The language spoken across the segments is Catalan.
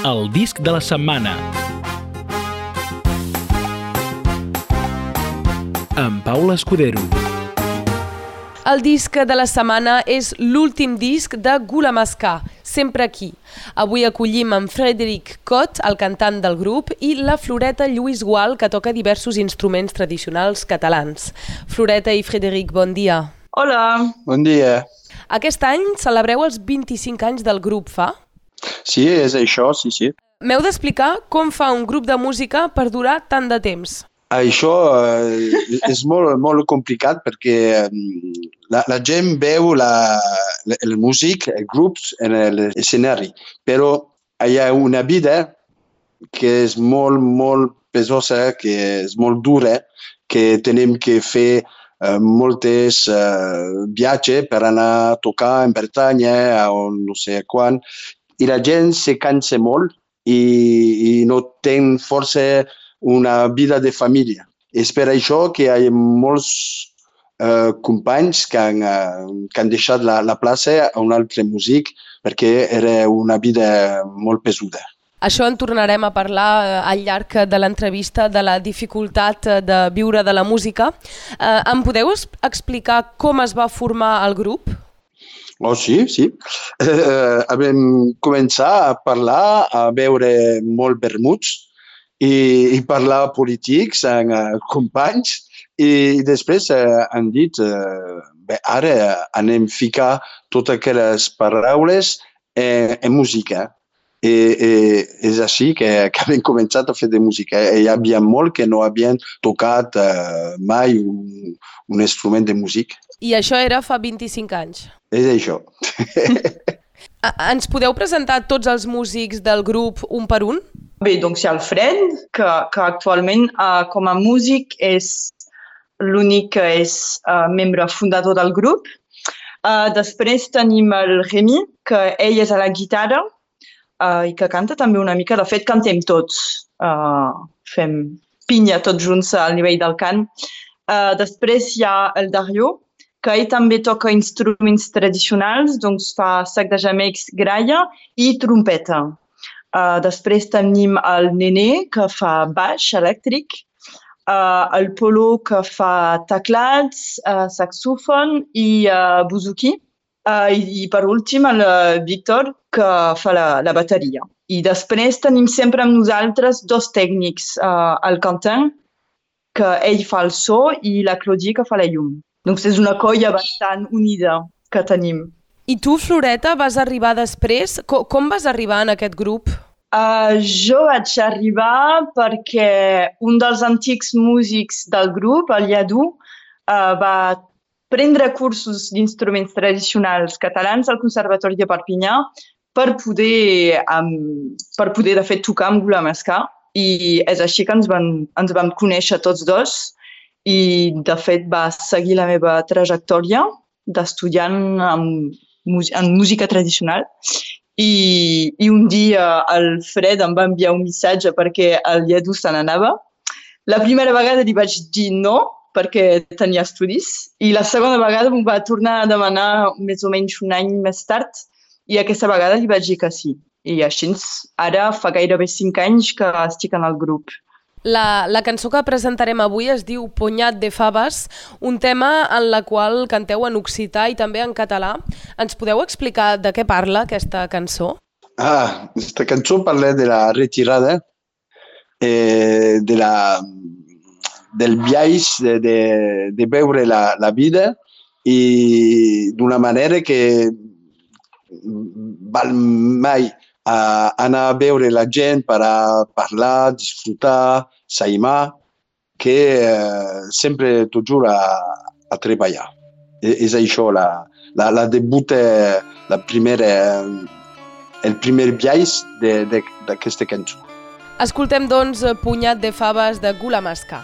El disc de la setmana. Amb Paula Escudero. El disc de la setmana és l'últim disc de Gula Mascà, sempre aquí. Avui acollim en Frederic Cot, el cantant del grup, i la Floreta Lluís Gual, que toca diversos instruments tradicionals catalans. Floreta i Frederic, bon dia. Hola. Bon dia. Aquest any celebreu els 25 anys del grup, fa? Sí, és això, sí, sí. M'heu d'explicar com fa un grup de música per durar tant de temps. Això eh, és molt, molt complicat perquè mm, la, la gent veu la, la, el músic, el grup en l'escenari, però hi ha una vida que és molt, molt pesosa, que és molt dura, que tenim que fer eh, moltes eh, viatges per anar a tocar en Bretanya o no sé quan, i la gent se cansa molt i, i no té força una vida de família. És per això que hi ha molts eh, companys que han, eh, que han deixat la, la plaça a un altre músic perquè era una vida molt pesuda. Això en tornarem a parlar eh, al llarg de l'entrevista de la dificultat eh, de viure de la música. Eh, em podeu explicar com es va formar el grup? Oh, sí, sí. Eh, vam començar a parlar, a veure molt vermuts, i, i parlar polítics amb uh, companys i després uh, han dit uh, bé, ara anem a ficar totes aquelles paraules en, en música. I, i és així que, que hem començat a fer de música. Hi havia molt que no havien tocat uh, mai un, un instrument de música. I això era fa 25 anys? És això. Ens podeu presentar tots els músics del grup un per un? Bé, doncs hi ha el Fred, que, que actualment uh, com a músic és l'únic que és uh, membre fundador del grup. Uh, després tenim el Remy, que ell és a la guitarra uh, i que canta també una mica. De fet, cantem tots. Uh, fem pinya tots junts al nivell del cant. Uh, després hi ha el Dario, que ell també toca instruments tradicionals, doncs fa sac de jamecs, gralla i trompeta. Uh, després tenim el Nené, que fa baix elèctric, uh, el Polo, que fa teclats, uh, saxòfon i uh, buzuki. Uh, i, I per últim el Víctor, que fa la, la bateria. I després tenim sempre amb nosaltres dos tècnics, uh, el Quentin, que ell fa el so, i la Claudie, que fa la llum. Doncs és una colla bastant unida que tenim. I tu, Floreta, vas arribar després? Com, com vas arribar en aquest grup? Uh, jo vaig arribar perquè un dels antics músics del grup, el Yadu, uh, va prendre cursos d'instruments tradicionals catalans al Conservatori de Perpinyà per poder, um, per poder de fet, tocar amb Gula Mascà. I és així que ens, van, ens vam conèixer tots dos i, de fet, va seguir la meva trajectòria d'estudiant en, en música tradicional i, i un dia el Fred em va enviar un missatge perquè el Lledu se n'anava. La primera vegada li vaig dir no, perquè tenia estudis, i la segona vegada m'ho va tornar a demanar més o menys un any més tard, i aquesta vegada li vaig dir que sí. I així, ara fa gairebé cinc anys que estic en el grup. La, la cançó que presentarem avui es diu Ponyat de faves, un tema en la qual canteu en occità i també en català. Ens podeu explicar de què parla aquesta cançó? Ah, aquesta cançó parla de la retirada, eh, de la, del viatge, de, de, de veure la, la vida i d'una manera que val mai a anar a veure la gent per a parlar, disfrutar, s'aimar, que eh, sempre toujours a, a treballar. I, és això, la, la, la debut, la primera, el primer viatge d'aquesta cançó. Escoltem, doncs, Punyat de faves de Gula Mascà.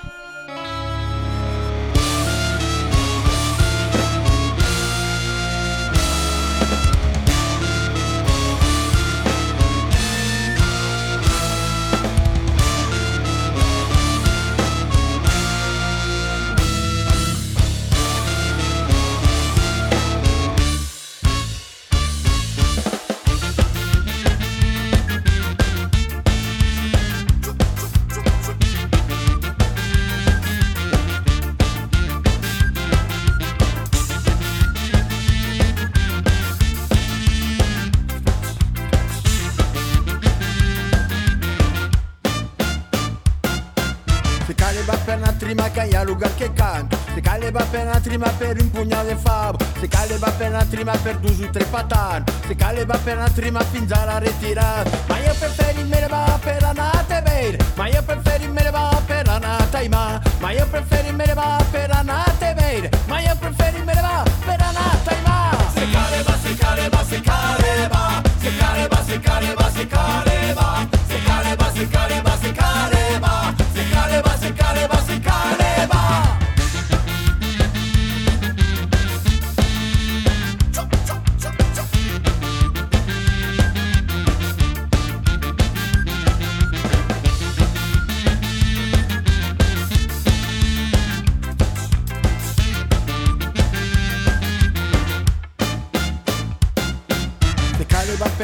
Va per una trima per dos o tres patant. Se cale va per una trima fins a la retirada. Ma io preferi me ne va per anar a Tebeir. Ma io preferi me ne va per anar a Taimà. Ma io preferi me ne va per anar a Tebeir. Ma io preferi me ne va per anar a Taimà. Se cale va, se cale va, se cale va. Se cale va, se cale va, se cale va.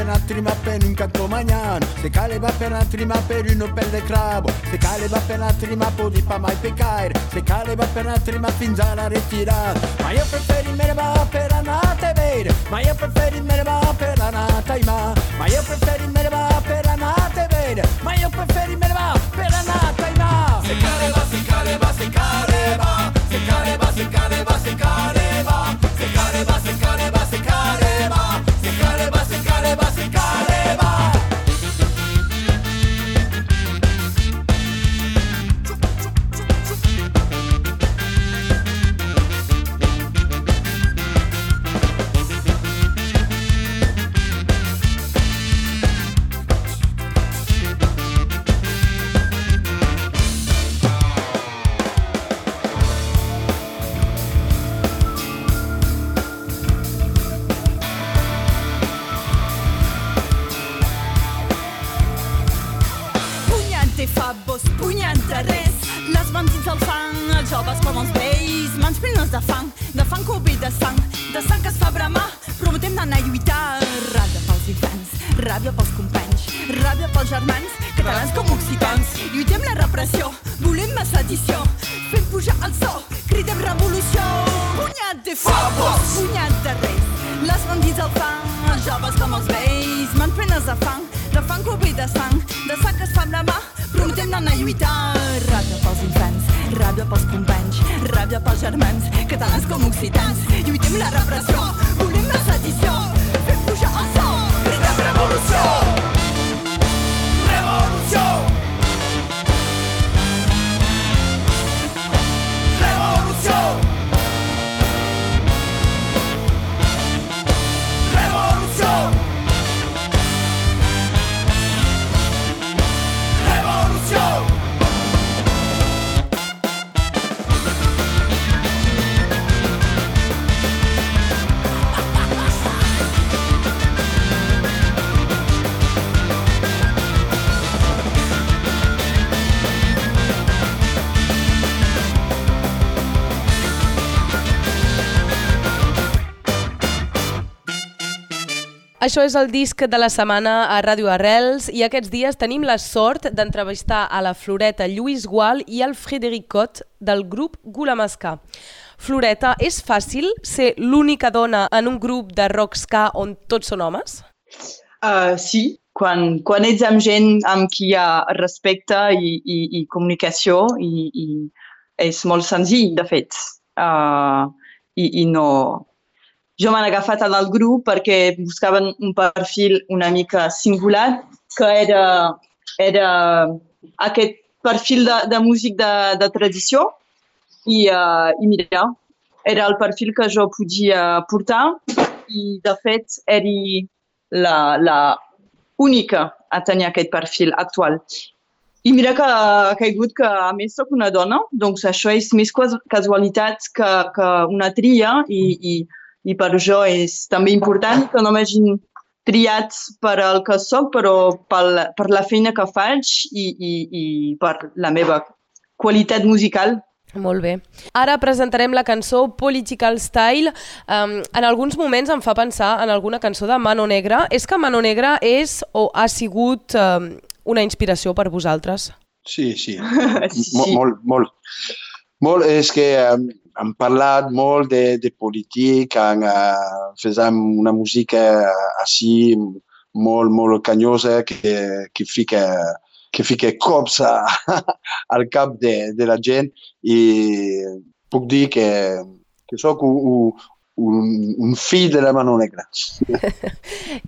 Cale va per un canto magnan Se cale va per una trima per uno per de cravo Se cale va per una trima podi pa mai peccare. Se cale va per una trima fins alla retirata Ma io preferi me ne va per anate vere Ma io preferi me ne va per anata ima Ma. Io preferi me ne va per anate vere Ma io preferi me ne va per anata ima Se cale va, se cale va, se cale va Se cale va, se cale va, de fang, de fang que de sang De sang que es fa bramar, prometem d'anar a lluitar. Ràbia pels infants, ràbia pels companys Ràbia pels germans, catalans com occitans. Lluitem la repressió, volem la sedició. Fem pujar el so, cridem revolució. Punyat de fabbos, punyat de res les mans dins el fang, els joves com els vells, mans plenes de fang, de fang que de sang, de sang que es fa amb prometem d'anar a lluitar. Ràbia pels infants, ràbia pels companys, ràbia pels germans, catalans com occitans, lluitem la repressió, volem la sedició, fem pujar el so, cridem! Revolució! Revolució! Revolució! Revolució! Això és el disc de la setmana a Ràdio Arrels i aquests dies tenim la sort d'entrevistar a la Floreta Lluís Gual i al Frederic Cot del grup Gulamasca. Floreta, és fàcil ser l'única dona en un grup de rock ska on tots són homes? Uh, sí, quan, quan ets amb gent amb qui hi ha respecte i, i, i comunicació i, i és molt senzill, de fet. Uh, i, I no... Jo m'han agafat en el grup perquè buscaven un perfil una mica singular, que era, era aquest perfil de, de músic de, de tradició i, uh, i mira, era el perfil que jo podia portar i de fet era la, la única a tenir aquest perfil actual. I mira que ha caigut que a més soc una dona, doncs això és més casualitat que, que una tria i, i, i per això és també important que no m'hagin triat per el que soc, però per, per la feina que faig i, i, i per la meva qualitat musical. Molt bé. Ara presentarem la cançó Political Style. Um, en alguns moments em fa pensar en alguna cançó de Mano Negra. És que Mano Negra és o ha sigut um, una inspiració per vosaltres? Sí, sí. Sí. Molt, molt, molt. Molt, és que um, hem parlat molt de, de política, uh, fèiem una música així molt, molt canyosa que, que fica que fica cops a, al cap de, de la gent i puc dir que, que sóc un, un, un fill de la mano negra.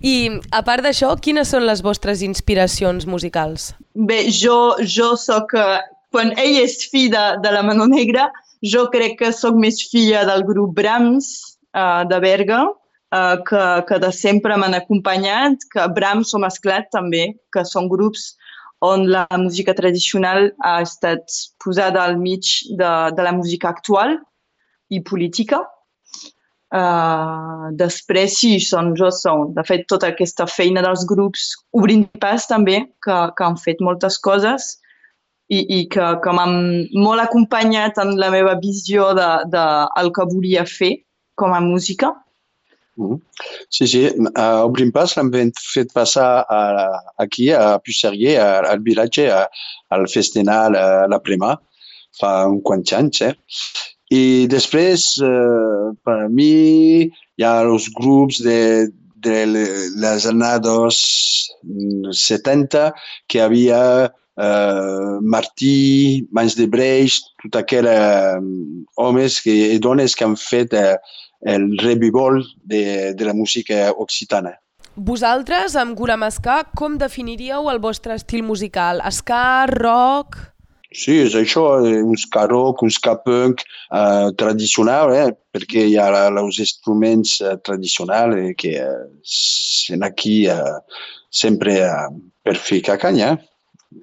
I a part d'això, quines són les vostres inspiracions musicals? Bé, jo, jo sóc... eh, Quan ell és fill de, de la Mano Negra, jo crec que sóc més filla del grup Brahms uh, de Berga, uh, que, que de sempre m'han acompanyat, que Brahms o Mesclat també, que són grups on la música tradicional ha estat posada al mig de, de la música actual i política. Uh, després, sí, són, jo són, de fet, tota aquesta feina dels grups Obrint Pas també, que, que han fet moltes coses i, i que, que m'han molt acompanyat en la meva visió de, de el que volia fer com a música. Mhm. Sí, sí, a Obrim Pas l'hem fet passar a, aquí a Puisserier, a, al vilatge, a, al festival a la Prima, fa un quants anys. Eh? I després, eh, per a mi, hi ha els grups de, de les anades 70 que havia eh, Martí, Mans de Breix, tot aquells eh, homes que, i dones que han fet eh, el revivol de, de la música occitana. Vosaltres, amb Guramasca, com definiríeu el vostre estil musical? Ska, rock... Sí, és això, eh, un ska rock, un ska punk eh, tradicional, eh, perquè hi ha els instruments eh, tradicionals eh, que eh, són aquí eh, sempre eh, per ficar canya.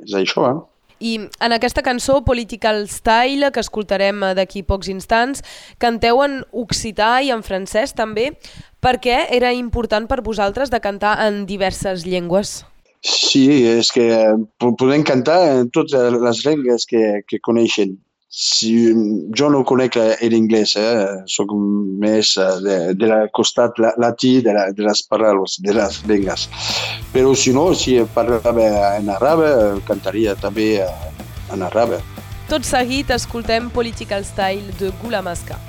És això, eh? I en aquesta cançó, Political Style, que escoltarem eh, d'aquí pocs instants, canteu en occità i en francès també. Per què era important per vosaltres de cantar en diverses llengües? Sí, és que po- podem cantar en totes les llengües que, que coneixen. Si, jo no conec l'inglès, eh? soc més eh, de, de la costat la- latí de, la, de les paraules, de les llengües. Però si no, si parlava en arabe, cantaria també eh, en arabe. Tot seguit escoltem Political Style de Gula Masca.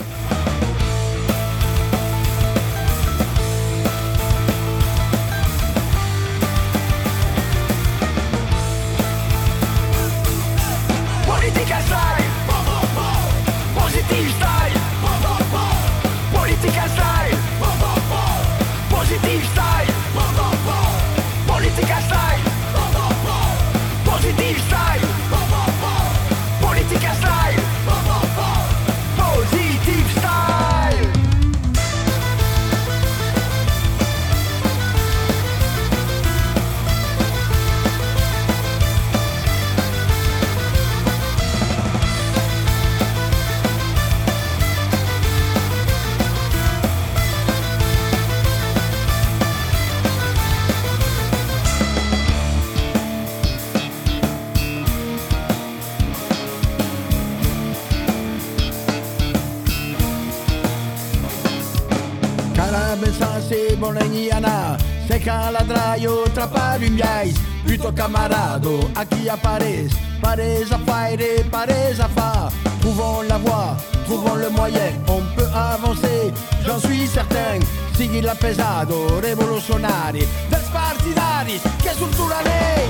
není Jana, Čeká ladraju, trapářím jajc, Puto camarado, aquí à Paris, Paris à Paris, Paris à Paris. Trouvons la voie, trouvons le moyen, on peut avancer, j'en suis certain. Sigui la pesado, rivoluzionari, dels partidaris, que surturaré.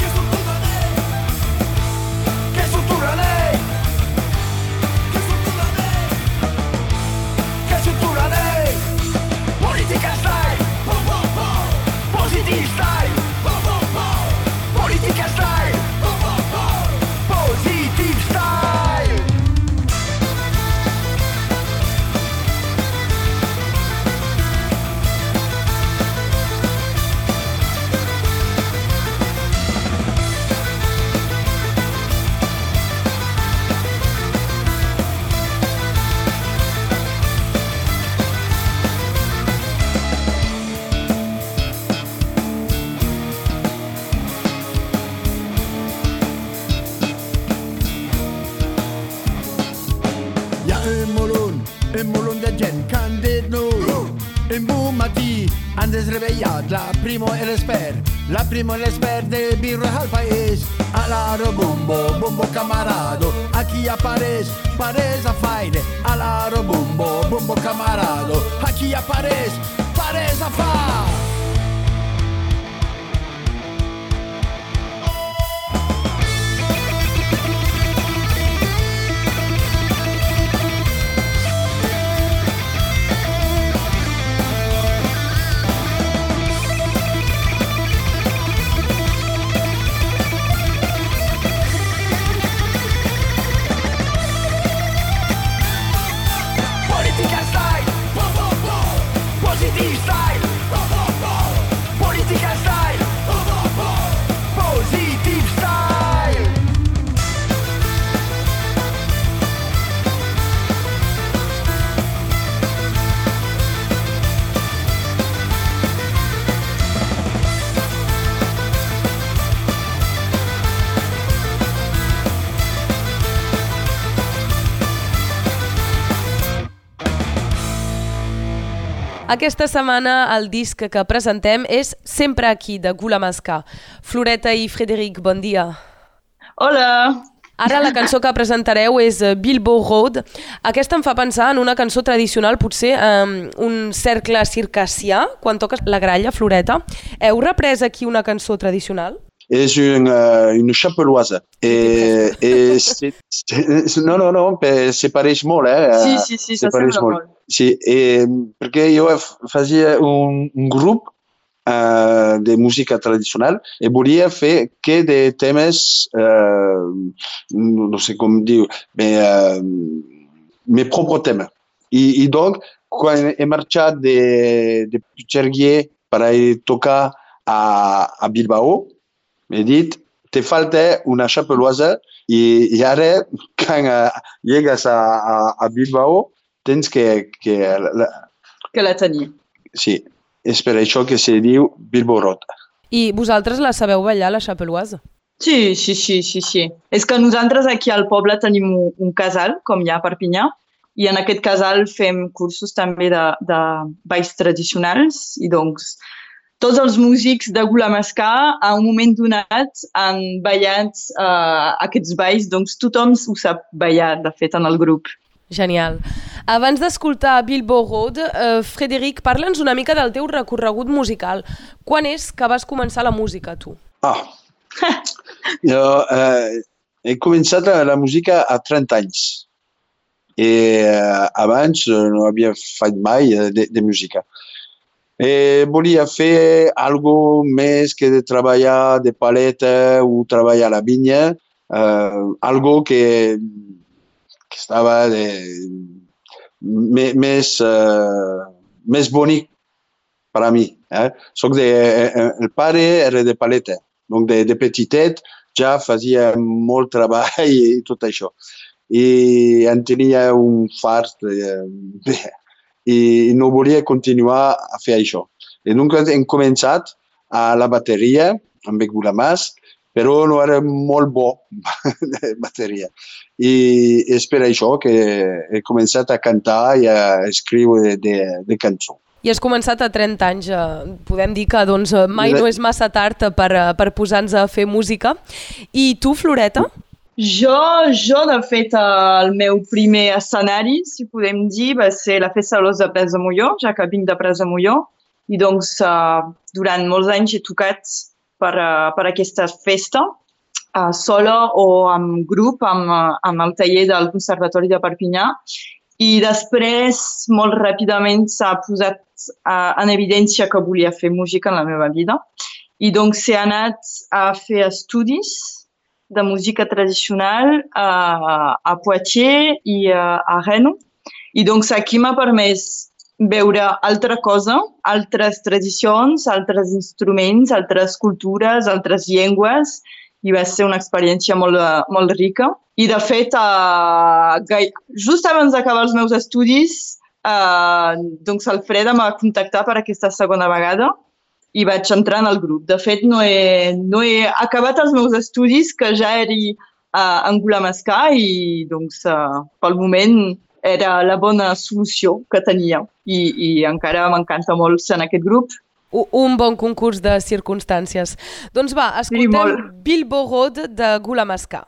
Que surturaré. Que surturaré. Que surturaré. Que surturaré. East de gent que han dit no. Un bon matí han desreveillat la primo e l'expert. La primo e l'expert de birra al país. Alaro bumbo, bumbo camarado. Aquí apareix, pareix a faire. Alaro bumbo, bumbo camarado. Aquí apareix, pareix a fa. Aquesta setmana el disc que presentem és Sempre aquí, de Gula Mascar. Floreta i Frederic, bon dia. Hola! Ara la cançó que presentareu és eh, Bilbo Road. Aquesta em fa pensar en una cançó tradicional, potser um, un cercle circassià, quan toques la gralla, Floreta. Heu reprès aquí una cançó tradicional? és une chapeloise. Et, et c'est, c'est, no, no, no, se pareix molt, eh? Sí, sí, sí, se s'assembla pareix molt. molt. Sí, eh, perquè jo facia un, un grup uh, de música tradicional i volia fer que de temes, uh, no sé com mais, mes propres temes. I, i donc, quan he marxat de, de Puigcerguer per a tocar a, a Bilbao, m'he dit, te falta una chapeloise i, i ara, quan uh, llegues a, a, a Bilbao, tens que... que la, Que la tenia. sí, és per això que se diu Bilbo Road. I vosaltres la sabeu ballar, la Chapeloise? Sí, sí, sí, sí, sí. És que nosaltres aquí al poble tenim un, un casal, com hi ha a Perpinyà, i en aquest casal fem cursos també de, de balls tradicionals i doncs tots els músics de Gula Mascar a un moment donat han ballat uh, aquests balls, doncs tothom ho sap ballar, de fet, en el grup. Genial. Abans d'escoltar Bilbo Road, eh, Frederic, parla'ns una mica del teu recorregut musical. Quan és que vas començar la música, tu? Ah, jo eh, he començat la música a 30 anys i eh, abans eh, no havia fet mai eh, de, de música. Eh, volia fer algo més que de treballar de paleta o treballar a la vinya, eh, algo que estava de, més, eh, més bonic per a mi. Eh? Soc de, eh, el pare era de paleta, donc de, de petitet ja fazia molt treball i tot això. I en tenia un fart eh, i no volia continuar a fer això. I donc hem començat a la bateria amb Gulamàs, però no era molt bo de bateria. I és per això que he començat a cantar i a escriure de, de cançó. I has començat a 30 anys. eh, Podem dir que doncs, eh, mai no és massa tard per, eh, per posar-nos a fer música. I tu, Floreta? Jo, jo, de fet, el meu primer escenari, si podem dir, va ser la Festa de l'Os de Presa Molló, ja que vinc de Presa Molló, i doncs durant molts anys he tocat per, uh, per aquesta festa, uh, sola o amb grup, amb, uh, amb el taller del Conservatori de Perpinyà, i després, molt ràpidament, s'ha posat uh, en evidència que volia fer música en la meva vida, i doncs he anat a fer estudis de música tradicional a, a Poitiers i a, a Rennes. I doncs aquí m'ha permès veure altra cosa, altres tradicions, altres instruments, altres cultures, altres llengües, i va ser una experiència molt, eh, molt rica. I de fet, gai... just abans d'acabar els meus estudis, uh, doncs Alfreda m'ha contactat per aquesta segona vegada i vaig entrar en el grup. De fet, no he, no he acabat els meus estudis, que ja era en Gulamascar i doncs, uh, pel moment era la bona solució que tenia i, i encara m'encanta molt ser en aquest grup. Un bon concurs de circumstàncies. Doncs va, escoltem molt. Bilbo Road de Gula Mascar.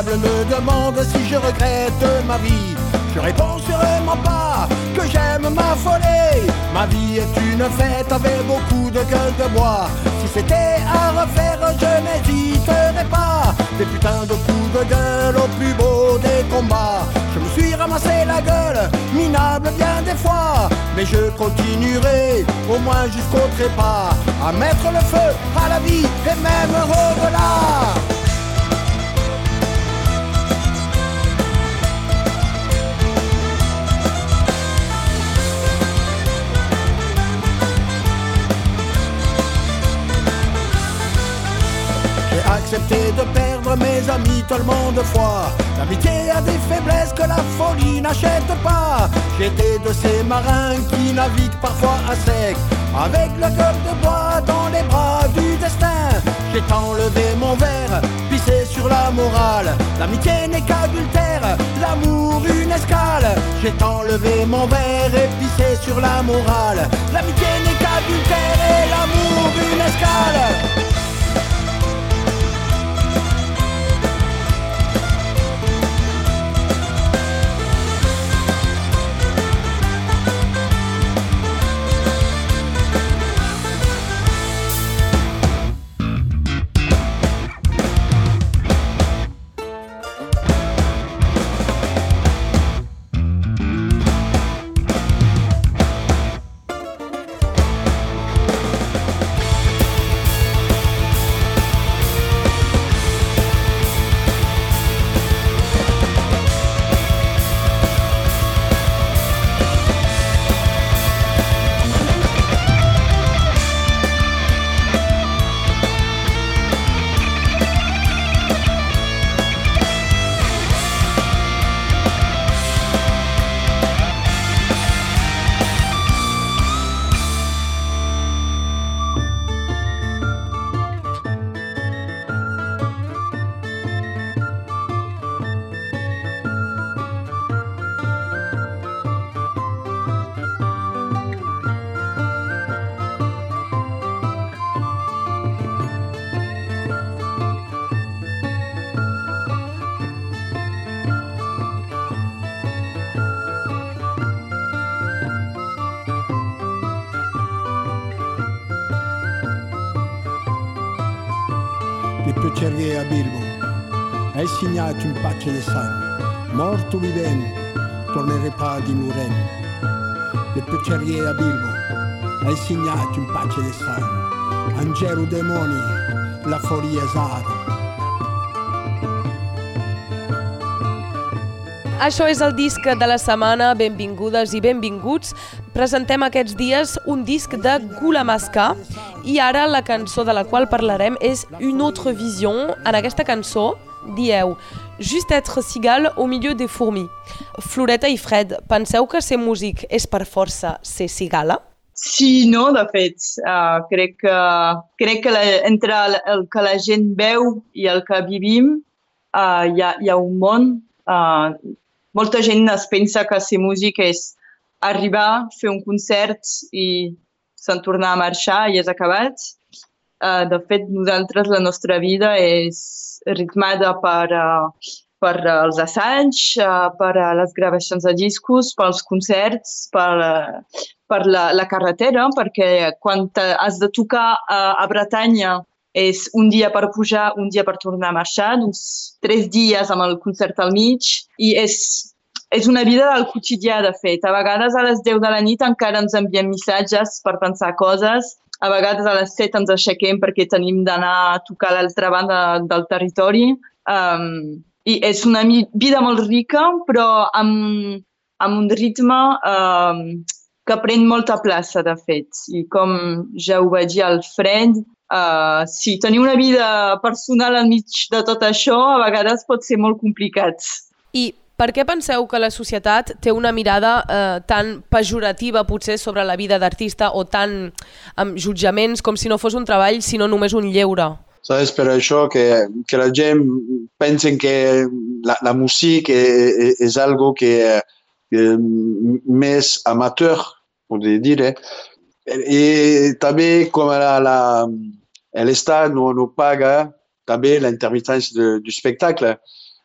Quand le diable me demande si je regrette ma vie, je réponds sûrement pas que j'aime m'affoler. Ma vie est une fête avec beaucoup de gueule de bois. Si c'était à refaire, je n'hésiterais pas. Des putains de coups de gueule au plus beau des combats. Je me suis ramassé la gueule, minable bien des fois. mais je continuerai au moins jusqu'au trépas à mettre le feu à la vie et même au-delà. J'ai accepté de perdre mes amis tellement de fois. L'amitié a des faiblesses que la folie n'achète pas. J'étais de ces marins qui naviguent parfois à sec, avec le gueule de bois dans les bras du destin. J'ai enlevé mon verre, pissé sur la morale. L'amitié n'est qu'adultère, l'amour une escale. J'ai enlevé mon verre et pissé sur la morale. L'amitié n'est qu'adultère et l'amour une escale. Le piacerie a Bilbo, hai segnato in pace di sangue, morto vivente, tornerai pas di Muren. Le piacerie a Bilbo, hai segnato in pace di sangue, Angelo demoni, la foria esara. Això és el disc de la setmana, benvingudes i benvinguts. Presentem aquests dies un disc de Gula Masca i ara la cançó de la qual parlarem és Une autre vision. En aquesta cançó dieu Juste être cigale au milieu des fourmis. Floreta i Fred, penseu que ser músic és per força ser cigala? Sí, no, de fet, uh, crec que, crec que la, entre el, el que la gent veu i el que vivim uh, hi, ha, hi ha un món. Uh, molta gent es pensa que ser músic és arribar, fer un concert i se'n tornar a marxar i és acabat. Uh, de fet, nosaltres, la nostra vida és ritmada per, uh, per els assaigs, uh, per uh, les gravacions de discos, pels concerts, per, uh, per la, la carretera, perquè quan has de tocar uh, a Bretanya és un dia per pujar, un dia per tornar a marxar, doncs tres dies amb el concert al mig i és, és una vida del quotidià, de fet. A vegades a les 10 de la nit encara ens enviem missatges per pensar coses, a vegades a les 7 ens aixequem perquè tenim d'anar a tocar l'altra banda del territori. Um, I és una vida molt rica, però amb, amb un ritme um, que pren molta plaça, de fet. I com ja ho va dir el Fred, uh, si tenir una vida personal al mig de tot això a vegades pot ser molt complicat. I per què penseu que la societat té una mirada eh, tan pejorativa potser sobre la vida d'artista o tan amb jutjaments com si no fos un treball sinó només un lleure? Saps? Per això que, que la gent pensa que la, la música és, és algo que, que més amateur, podria dir. Eh? I també com la, l'Estat no, no paga també la intermitència de, du spectacle.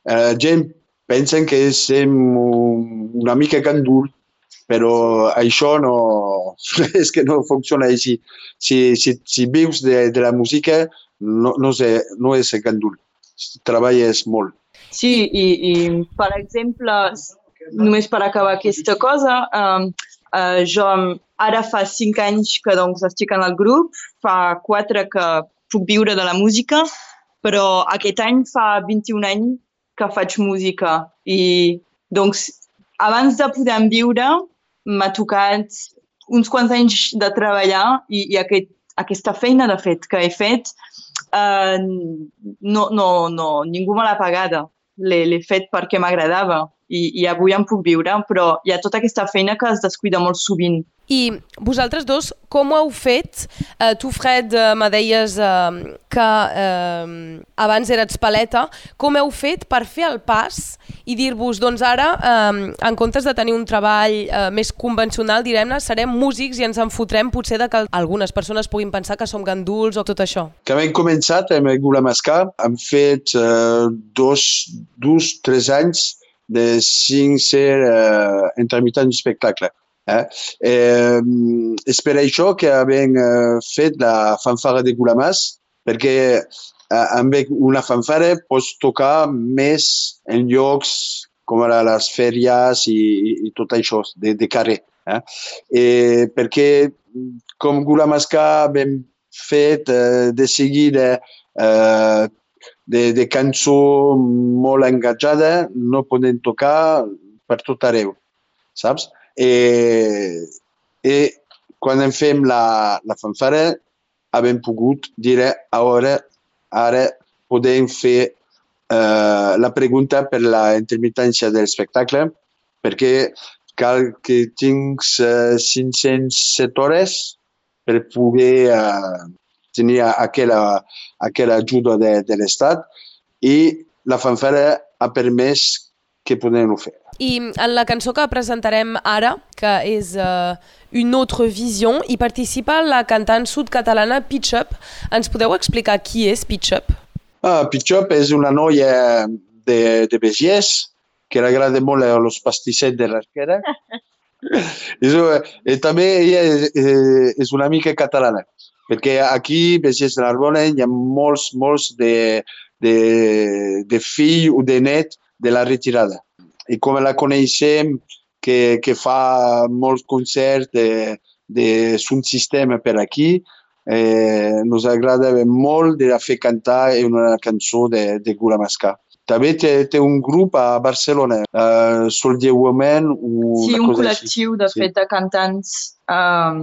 La gent pensen que som una mica gandul, però això no, és que no funciona així. Si, si, si vius de, de la música, no, no, sé, no és gandul, treballes molt. Sí, i, i per exemple, només per acabar aquesta cosa, um, Uh, jo ara fa cinc anys que doncs, estic en el grup, fa quatre que puc viure de la música, però aquest any fa 21 anys que faig música i doncs abans de poder viure m'ha tocat uns quants anys de treballar i, i aquest, aquesta feina de fet que he fet eh, no, no, no, ningú me l'ha pagada. L'he fet perquè m'agradava i, i avui en puc viure, però hi ha tota aquesta feina que es descuida molt sovint. I vosaltres dos, com ho heu fet? Eh, tu, Fred, eh, me deies eh, que eh, abans eres paleta. Com heu fet per fer el pas i dir-vos, doncs ara, eh, en comptes de tenir un treball eh, més convencional, direm-ne, serem músics i ens enfotrem potser de que algunes persones puguin pensar que som ganduls o tot això? Que hem començat amb Gula Mascar, hem fet eh, dos, dos, tres anys de cinc ser eh, intermitent d'espectacle. Eh? Eh, és per això que hem eh, fet la fanfara de Gulamàs, perquè eh, amb una fanfara pots tocar més en llocs com ara les fèries i, i, i tot això de, de carrer. Eh? Eh, perquè com Gulamasca hem fet eh, de seguida eh, de, de cançó molt engatjada, no podem tocar per tot arreu, saps? I, i quan en fem la, la fanfara hem pogut dir ara, ara podem fer uh, la pregunta per la intermitència de l'espectacle perquè cal que tinguis uh, 507 hores per poder uh, tenir aquella, aquella ajuda de, de l'Estat. I la fanfara ha permès que podem fer. I en la cançó que presentarem ara, que és uh, Une autre vision, hi participa la cantant sud-catalana Pitch Up. Ens podeu explicar qui és Pitch Up? Ah, Pitch Up és una noia de, de Begiers que li agrada molt els pastissets de l'esquerra. I, i també ella és, és una mica catalana, perquè aquí, Begiers de l'Arbona, hi ha molts, molts de, de, de fill o de net de la retirada i com la coneixem, que, que fa molts concerts de, de son sistema per aquí, eh, nos agrada molt de fer cantar una cançó de, de Gula Mascar. També té, té un grup a Barcelona, uh, Soldier Women. O sí, un col·lectiu, de fet, de cantants. Um,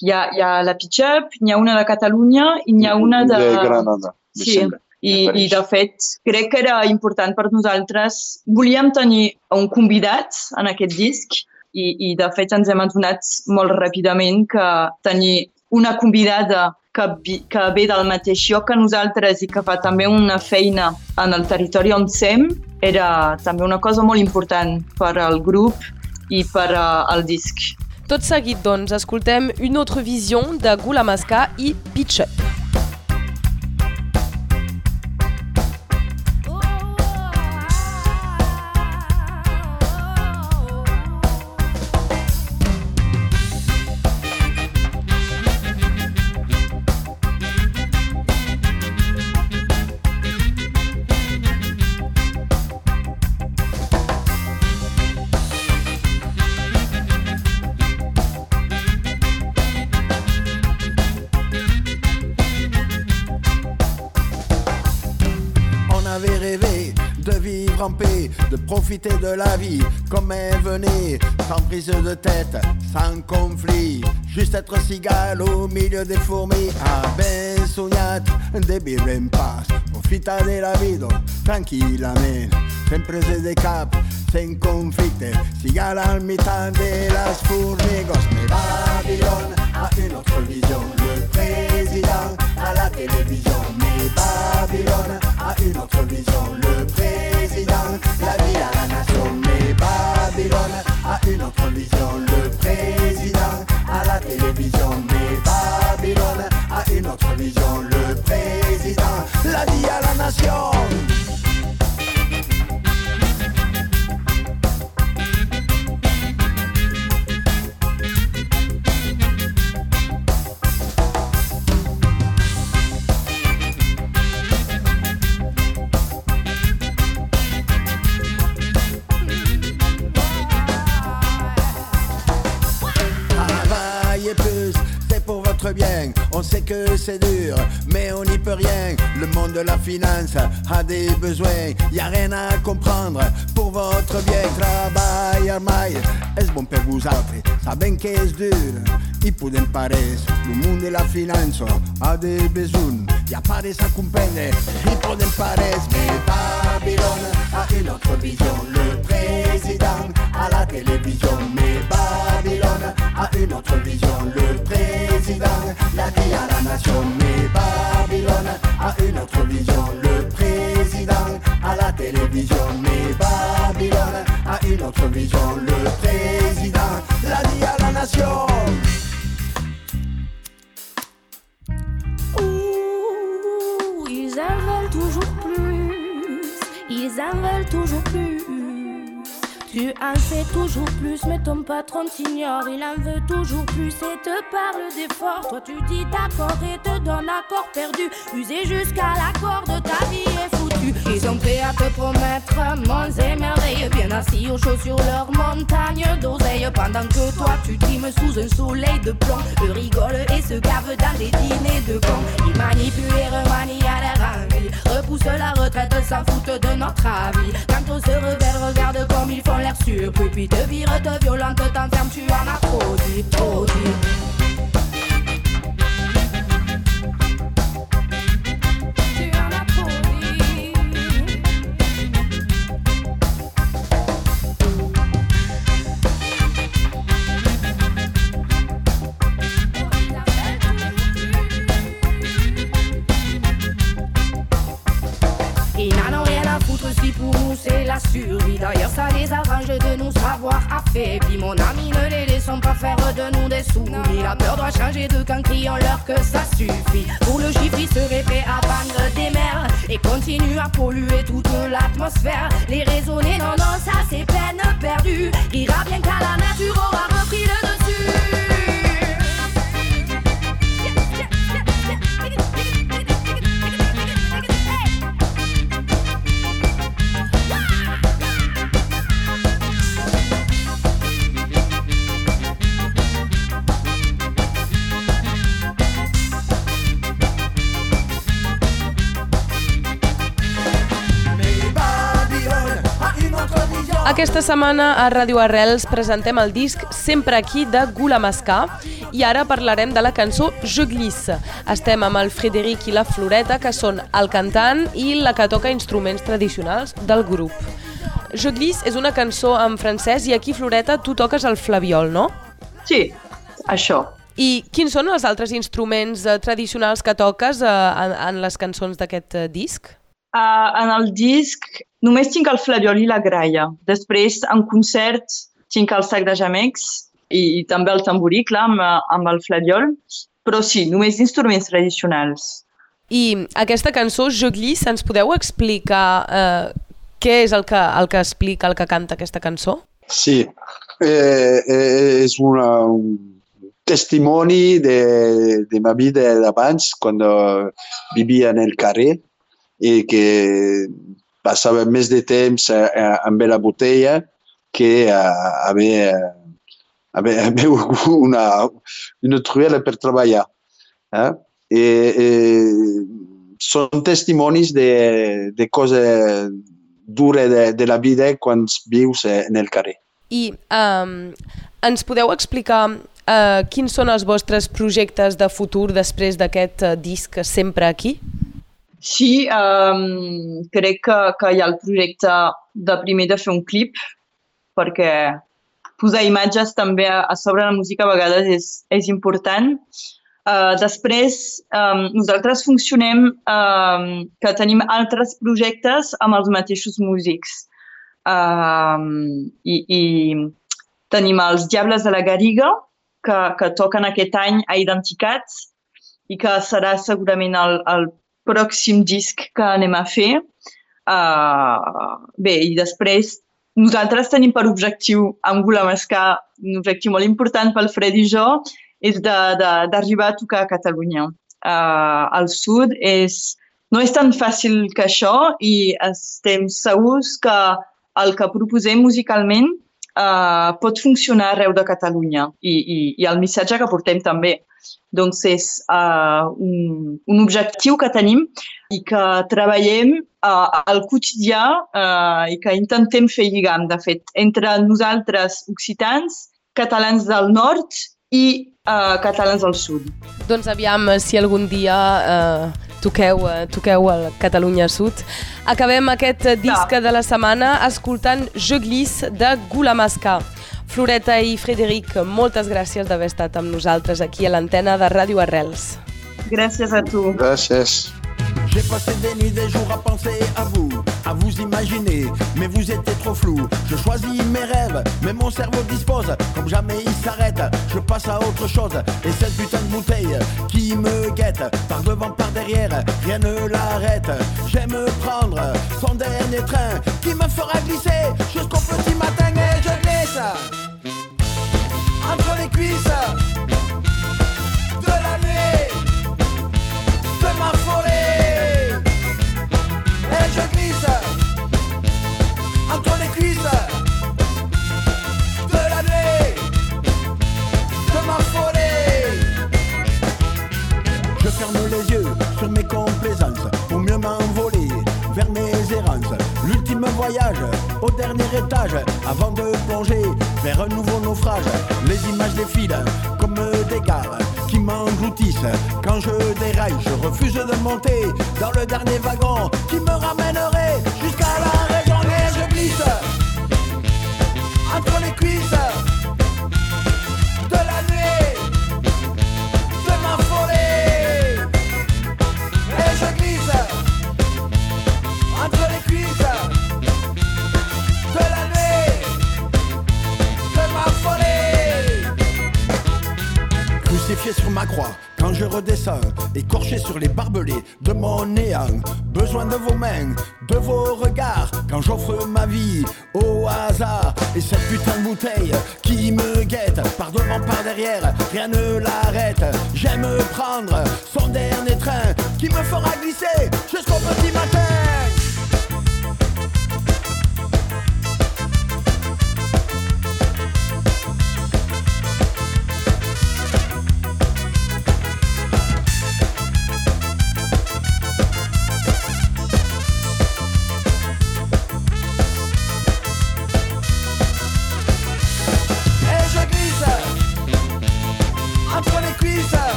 hi, ha, hi ha la Pitch Up, n'hi ha una de Catalunya i n'hi ha una de... De Granada, sí. Sembla. I, I, de fet, crec que era important per nosaltres. Volíem tenir un convidat en aquest disc i, i de fet, ens hem adonat molt ràpidament que tenir una convidada que, que ve del mateix lloc que nosaltres i que fa també una feina en el territori on sem era també una cosa molt important per al grup i per al disc. Tot seguit, doncs, escoltem Une autre vision de Gula Masca i Pitch Up. De la vie comme elle venait, sans prise de tête, sans conflit, juste être cigale au milieu des fourmis. Ah ben sognat, débile en profita de la vida tranquillamente, sempre se de cap, sin conflicte, cigale al mitad de las formigos. Mais Babylone a une autre vision, le président à la télévision. Mais Babylone a une autre vision, le président, la vie à la nation. Mais Babylone a une autre vision, le président à la télévision. Mais Babylone a une autre vision, le président, la vie à la nation. C'est dur, mais on n'y peut rien. Le monde de la finance a des besoins. Y a rien à comprendre pour votre bien. Travail, armai, és bon per vosaltres. Sabem que és dur i podem pares. El món de la finança ha de besoin. Y a pares a comprendre i podem pares. Mais Babylone une autre vision. Le président à la télévision. Mais Babylone a une autre vision. Le président l'a dit à la nation. Mais Babylone a une autre vision. Le président à la télévision. Mais Babylone a une autre vision. Le président l'a dit à la nation. En veulent toujours plus. Tu en sais toujours plus, mais ton patron t'ignore. Il en veut toujours plus et te parle d'efforts. Toi, tu dis d'accord et te donne accord perdu. Usé jusqu'à l'accord de ta vie est Ils sont prêts à te promettre monts et merveilles. Bien assis au chaud sur leur montagne d'oseille. Pendant que toi, tu trimes sous un soleil de plomb. Eux rigolent et se gavent dans des dîners de cons. Ils manipulent et remanient à leur envie. Repoussent la retraite, s'en foutent de notre avis. Quand on se révèle, regarde comme ils font l'air surpris. Puis te virent, te violente, t'enfermes, tu en as trop dit. Affaiblis. Mon ami, ne les laissons pas faire de nous des soumis. La peur doit changer de camp, crions-leur que ça suffit. Pour le chiffre, ils seraient prêts à vendre des mers et continuent à polluer toute l'atmosphère. Les raisonner, non, non, ça c'est peine perdue. Ira bien qu'à la nature aura repris le dessus. Aquesta setmana a Ràdio Arrels presentem el disc Sempre aquí de Gula Mascà i ara parlarem de la cançó Je glisse. Estem amb el Frederic i la Floreta, que són el cantant i la que toca instruments tradicionals del grup. Je glisse és una cançó en francès i aquí, Floreta, tu toques el flabiol, no? Sí, això. I quins són els altres instruments eh, tradicionals que toques eh, en, en les cançons d'aquest eh, disc? Uh, en el disc només tinc el flabiol i la graia. Després, en concert, tinc el sac de jamecs i, i també el tamborí, clar, amb, amb el flabiol. Però sí, només instruments tradicionals. I aquesta cançó, Je glisse, ens podeu explicar eh, què és el que, el que explica, el que canta aquesta cançó? Sí, eh, eh, es una, un testimoni de, de ma vida d'abans, quan vivia en el carrer i que passava més de temps a, a, amb la botella que a, a haver, a haver, haver una, una trobella per treballar. Eh? I, i, són testimonis de, de coses dures de, de la vida quan vius en el carrer. I um, ens podeu explicar uh, quins són els vostres projectes de futur després d'aquest disc sempre aquí? Sí, um, crec que, que hi ha el projecte de primer de fer un clip, perquè posar imatges també a, a sobre la música a vegades és, és important. Uh, després, um, nosaltres funcionem um, que tenim altres projectes amb els mateixos músics. Um, i, I tenim els Diables de la Garriga, que, que toquen aquest any a Identicat i que serà segurament el, el pròxim disc que anem a fer. Uh, bé, i després nosaltres tenim per objectiu amb Gula Mascar, un objectiu molt important pel Fred i jo, és d'arribar a tocar a Catalunya. Uh, al sud és, no és tan fàcil que això i estem segurs que el que proposem musicalment uh, pot funcionar arreu de Catalunya i, i, i el missatge que portem també. Doncs és uh, un, un objectiu que tenim i que treballem uh, al quotidià uh, i que intentem fer lligam, de fet, entre nosaltres occitans, catalans del nord i uh, catalans del sud. Doncs aviam si algun dia uh, toqueu, uh, toqueu al Catalunya Sud. Acabem aquest disc de la setmana escoltant Je glisse de Gulamasca. Floreta i Frederic, moltes gràcies d'haver estat amb nosaltres aquí a l'antena de Ràdio Arrels. Gràcies a tu. Gràcies. J'ai passé des nuits, des jours à penser à vous, vous imaginer, mais vous étiez trop flou. Je choisis mes rêves, mais mon cerveau dispose, comme jamais il s'arrête. Je passe à autre chose, et cette putain de bouteille qui me guette, par devant, par derrière, rien ne l'arrête. J'aime prendre son dernier train, qui me fera glisser jusqu'au petit matin, et je glisse entre les cuisses complaisances pour mieux m'envoler vers mes errances. L'ultime voyage au dernier étage avant de plonger vers un nouveau naufrage. Les images défilent comme des gares qui m'engloutissent. Quand je déraille, je refuse de monter dans le dernier wagon qui me ramènerait Sur ma croix, quand je redescends, écorché sur les barbelés de mon néant. Besoin de vos mains, de vos regards, quand j'offre ma vie au hasard. Et cette putain de bouteille qui me guette, par devant, par derrière, rien ne l'arrête. J'aime prendre son dernier train qui me fera glisser jusqu'au petit matin.